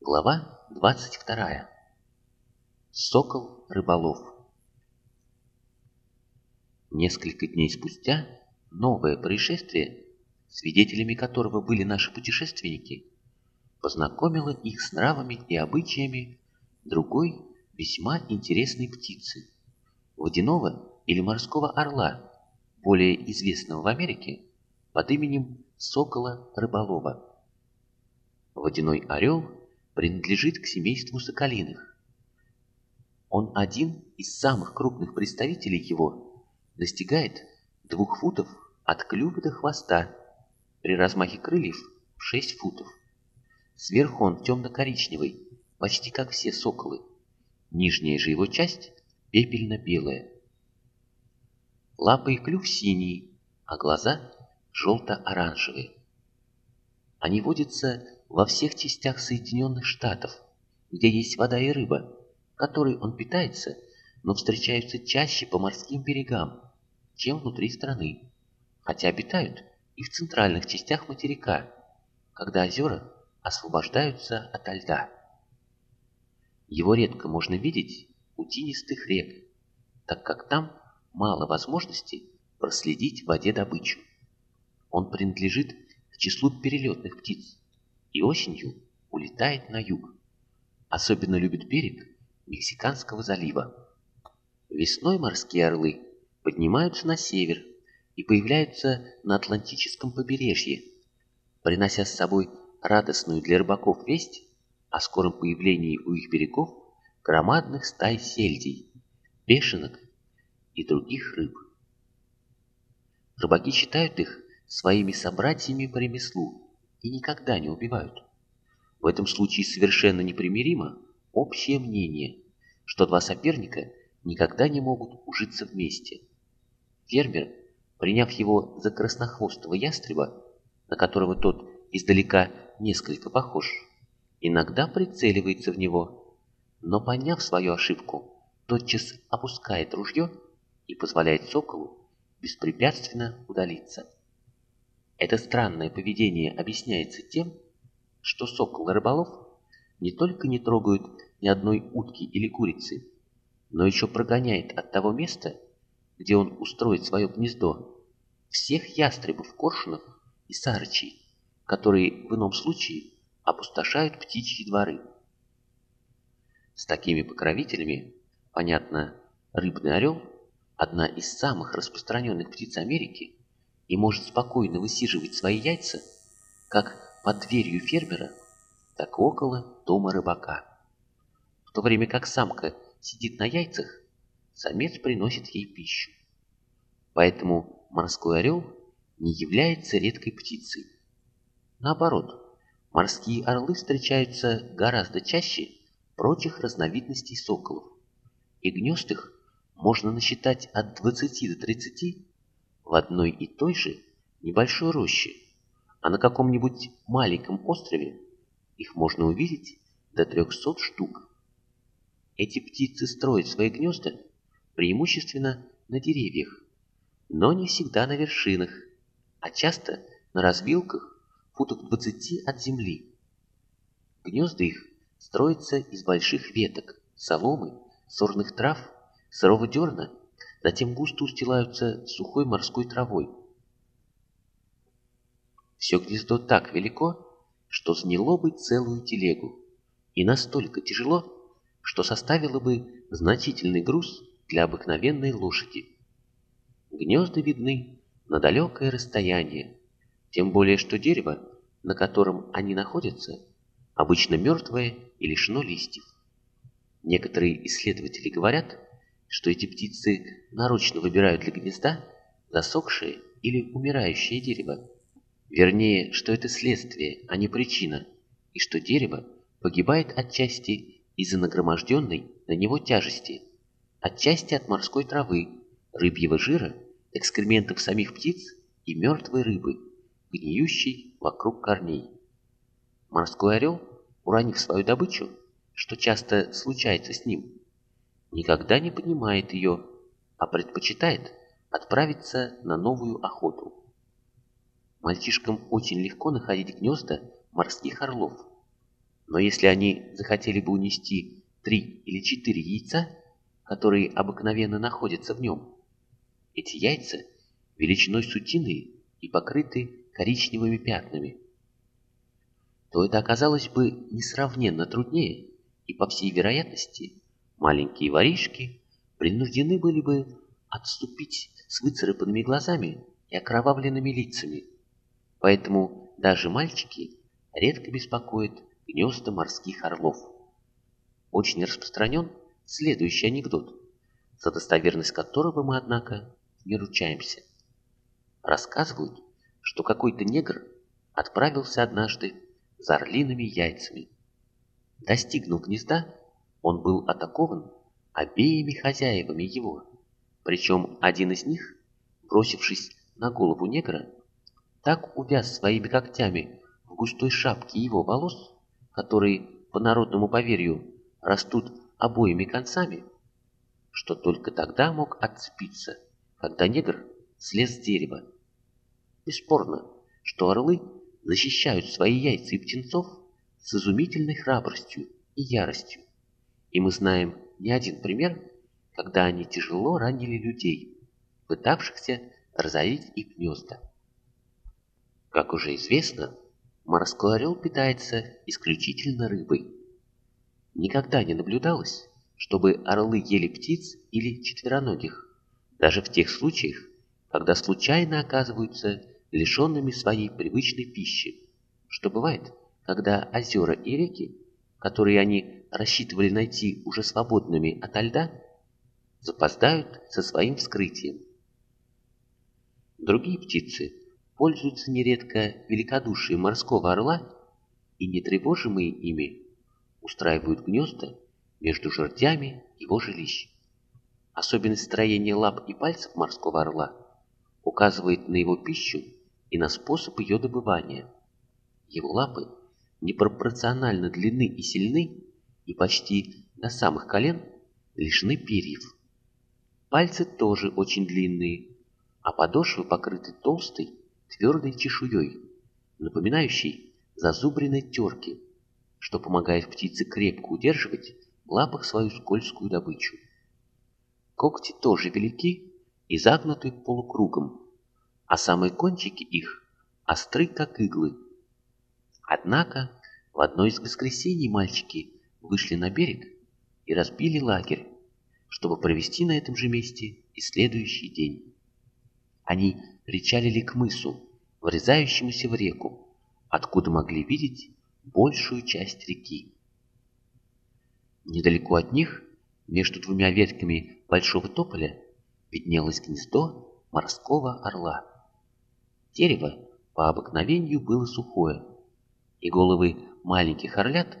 Глава 22. Сокол-рыболов. Несколько дней спустя новое происшествие, свидетелями которого были наши путешественники, познакомило их с нравами и обычаями другой весьма интересной птицы, водяного или морского орла, более известного в Америке под именем сокола-рыболова. Водяной орел принадлежит к семейству соколиных. Он один из самых крупных представителей его, достигает двух футов от клюва до хвоста, при размахе крыльев в 6 футов. Сверху он темно-коричневый, почти как все соколы. Нижняя же его часть пепельно-белая. Лапы и клюв синие, а глаза желто-оранжевые. Они водятся во всех частях Соединенных Штатов, где есть вода и рыба, которой он питается, но встречаются чаще по морским берегам, чем внутри страны, хотя обитают и в центральных частях материка, когда озера освобождаются ото льда. Его редко можно видеть у тинистых рек, так как там мало возможностей проследить в воде добычу. Он принадлежит к числу перелетных птиц и осенью улетает на юг. Особенно любит берег Мексиканского залива. Весной морские орлы поднимаются на север и появляются на Атлантическом побережье, принося с собой радостную для рыбаков весть о скором появлении у их берегов громадных стай сельдей, бешенок и других рыб. Рыбаки считают их своими собратьями по ремеслу и никогда не убивают. В этом случае совершенно непримиримо общее мнение, что два соперника никогда не могут ужиться вместе. Фермер, приняв его за краснохвостого ястреба, на которого тот издалека несколько похож, иногда прицеливается в него, но, поняв свою ошибку, тотчас опускает ружье и позволяет соколу беспрепятственно удалиться. Это странное поведение объясняется тем, что сокол-рыболов не только не трогают ни одной утки или курицы, но еще прогоняет от того места, где он устроит свое гнездо, всех ястребов, коршунов и сарычей, которые в ином случае опустошают птичьи дворы. С такими покровителями, понятно, рыбный орел – одна из самых распространенных птиц Америки – и может спокойно высиживать свои яйца как под дверью фермера, так около дома рыбака. В то время как самка сидит на яйцах, самец приносит ей пищу. Поэтому морской орел не является редкой птицей. Наоборот, морские орлы встречаются гораздо чаще прочих разновидностей соколов, и гнезд их можно насчитать от 20 до 30 в одной и той же небольшой роще, а на каком-нибудь маленьком острове их можно увидеть до 300 штук. Эти птицы строят свои гнезда преимущественно на деревьях, но не всегда на вершинах, а часто на развилках футов 20 от земли. Гнезда их строятся из больших веток, соломы, сорных трав, сырого дерна затем густо устилаются сухой морской травой. Все гнездо так велико, что сняло бы целую телегу, и настолько тяжело, что составило бы значительный груз для обыкновенной лошади. Гнезда видны на далекое расстояние, тем более что дерево, на котором они находятся, обычно мертвое и лишено листьев. Некоторые исследователи говорят, что эти птицы нарочно выбирают для гнезда засохшее или умирающее дерево. Вернее, что это следствие, а не причина, и что дерево погибает отчасти из-за нагроможденной на него тяжести, отчасти от морской травы, рыбьего жира, экскрементов самих птиц и мертвой рыбы, гниющей вокруг корней. Морской орел, уронив свою добычу, что часто случается с ним, никогда не поднимает ее, а предпочитает отправиться на новую охоту. Мальчишкам очень легко находить гнезда морских орлов. Но если они захотели бы унести три или четыре яйца, которые обыкновенно находятся в нем, эти яйца величиной сутиные и покрыты коричневыми пятнами, то это оказалось бы несравненно труднее, и, по всей вероятности, маленькие воришки принуждены были бы отступить с выцарапанными глазами и окровавленными лицами. Поэтому даже мальчики редко беспокоят гнезда морских орлов. Очень распространен следующий анекдот, за достоверность которого мы, однако, не ручаемся. Рассказывают, что какой-то негр отправился однажды за орлиными яйцами. Достигнув гнезда, он был атакован обеими хозяевами его, причем один из них, бросившись на голову негра, так увяз своими когтями в густой шапке его волос, которые, по народному поверью, растут обоими концами, что только тогда мог отцепиться, когда негр слез с дерева. Бесспорно, что орлы защищают свои яйца и птенцов с изумительной храбростью и яростью. И мы знаем не один пример, когда они тяжело ранили людей, пытавшихся разорить их гнезда. Как уже известно, морской орел питается исключительно рыбой. Никогда не наблюдалось, чтобы орлы ели птиц или четвероногих, даже в тех случаях, когда случайно оказываются лишенными своей привычной пищи, что бывает, когда озера и реки, которые они рассчитывали найти уже свободными ото льда, запоздают со своим вскрытием. Другие птицы пользуются нередко великодушием морского орла и, не тревожимые ими, устраивают гнезда между жердями его жилищ. Особенность строения лап и пальцев морского орла указывает на его пищу и на способ ее добывания. Его лапы непропорционально длинны и сильны, и почти до самых колен лишены перьев. Пальцы тоже очень длинные, а подошвы покрыты толстой, твердой чешуей, напоминающей зазубренной терки, что помогает птице крепко удерживать в лапах свою скользкую добычу. Когти тоже велики и загнуты полукругом, а самые кончики их остры, как иглы. Однако в одно из воскресений мальчики вышли на берег и разбили лагерь, чтобы провести на этом же месте и следующий день. Они причалили к мысу, врезающемуся в реку, откуда могли видеть большую часть реки. Недалеко от них, между двумя ветками большого тополя, виднелось гнездо морского орла. Дерево по обыкновению было сухое, и головы маленьких орлят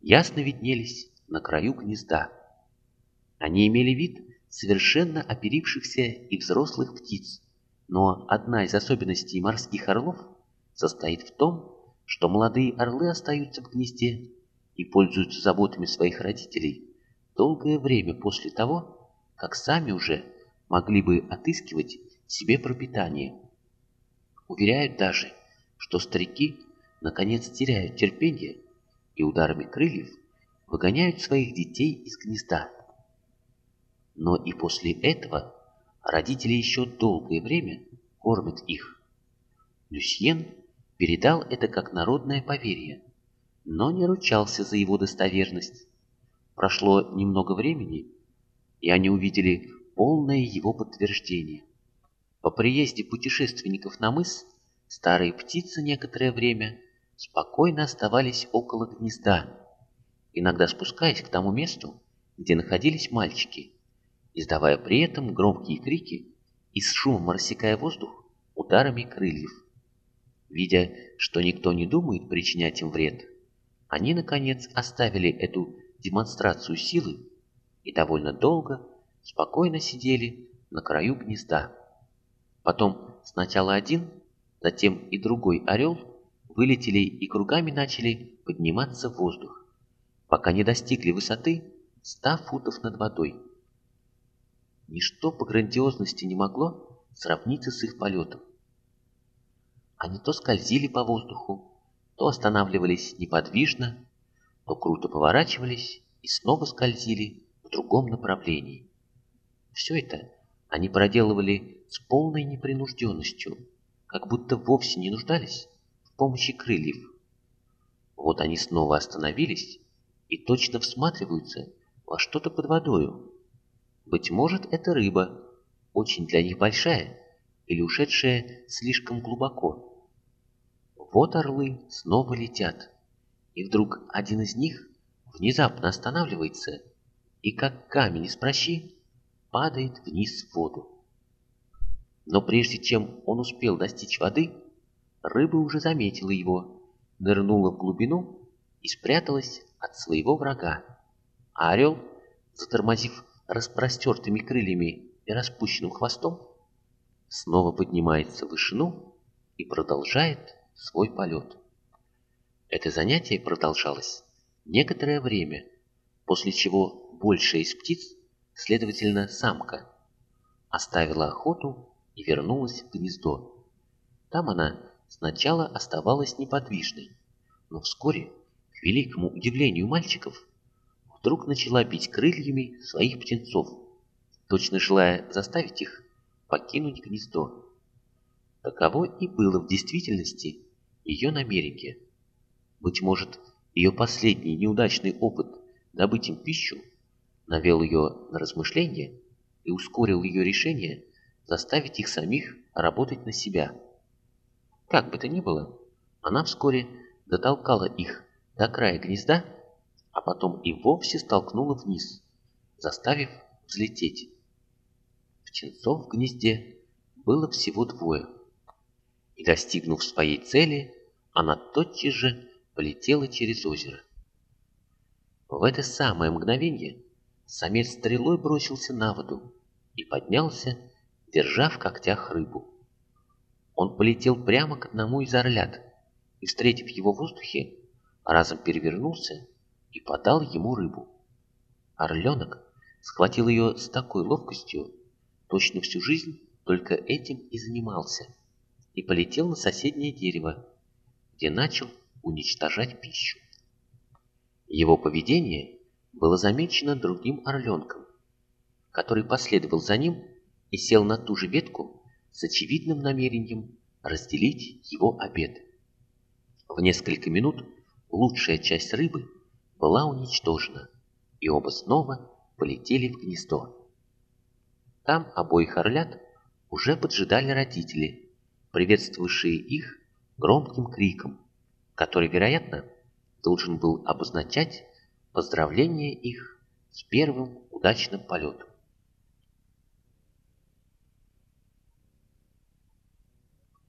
ясно виднелись на краю гнезда. Они имели вид совершенно оперившихся и взрослых птиц, но одна из особенностей морских орлов состоит в том, что молодые орлы остаются в гнезде и пользуются заботами своих родителей долгое время после того, как сами уже могли бы отыскивать себе пропитание. Уверяют даже, что старики наконец теряют терпение и ударами крыльев выгоняют своих детей из гнезда. Но и после этого родители еще долгое время кормят их. Люсьен передал это как народное поверье, но не ручался за его достоверность. Прошло немного времени, и они увидели полное его подтверждение. По приезде путешественников на мыс старые птицы некоторое время спокойно оставались около гнезда, иногда спускаясь к тому месту, где находились мальчики, издавая при этом громкие крики и с шумом рассекая воздух ударами крыльев. Видя, что никто не думает причинять им вред, они, наконец, оставили эту демонстрацию силы и довольно долго спокойно сидели на краю гнезда. Потом сначала один, затем и другой орел вылетели и кругами начали подниматься в воздух, пока не достигли высоты 100 футов над водой. Ничто по грандиозности не могло сравниться с их полетом. Они то скользили по воздуху, то останавливались неподвижно, то круто поворачивались и снова скользили в другом направлении. Все это они проделывали с полной непринужденностью, как будто вовсе не нуждались помощи крыльев. Вот они снова остановились и точно всматриваются во что-то под водою. Быть может, это рыба, очень для них большая или ушедшая слишком глубоко. Вот орлы снова летят, и вдруг один из них внезапно останавливается и, как камень из прощи, падает вниз в воду. Но прежде чем он успел достичь воды, рыба уже заметила его, нырнула в глубину и спряталась от своего врага. Орел, затормозив распростертыми крыльями и распущенным хвостом, снова поднимается в вышину и продолжает свой полет. Это занятие продолжалось некоторое время, после чего большая из птиц, следовательно, самка, оставила охоту и вернулась в гнездо. Там она сначала оставалась неподвижной, но вскоре, к великому удивлению мальчиков, вдруг начала бить крыльями своих птенцов, точно желая заставить их покинуть гнездо. Таково и было в действительности ее намерение. Быть может, ее последний неудачный опыт добыть им пищу навел ее на размышления и ускорил ее решение заставить их самих работать на себя. Как бы то ни было, она вскоре дотолкала их до края гнезда, а потом и вовсе столкнула вниз, заставив взлететь. Птенцов в гнезде было всего двое. И достигнув своей цели, она тотчас же полетела через озеро. В это самое мгновение самец стрелой бросился на воду и поднялся, держа в когтях рыбу. Он полетел прямо к одному из орлят и, встретив его в воздухе, разом перевернулся и подал ему рыбу. Орленок схватил ее с такой ловкостью, точно всю жизнь только этим и занимался, и полетел на соседнее дерево, где начал уничтожать пищу. Его поведение было замечено другим орленком, который последовал за ним и сел на ту же ветку с очевидным намерением разделить его обед. В несколько минут лучшая часть рыбы была уничтожена, и оба снова полетели в гнездо. Там обоих орлят уже поджидали родители, приветствовавшие их громким криком, который, вероятно, должен был обозначать поздравление их с первым удачным полетом.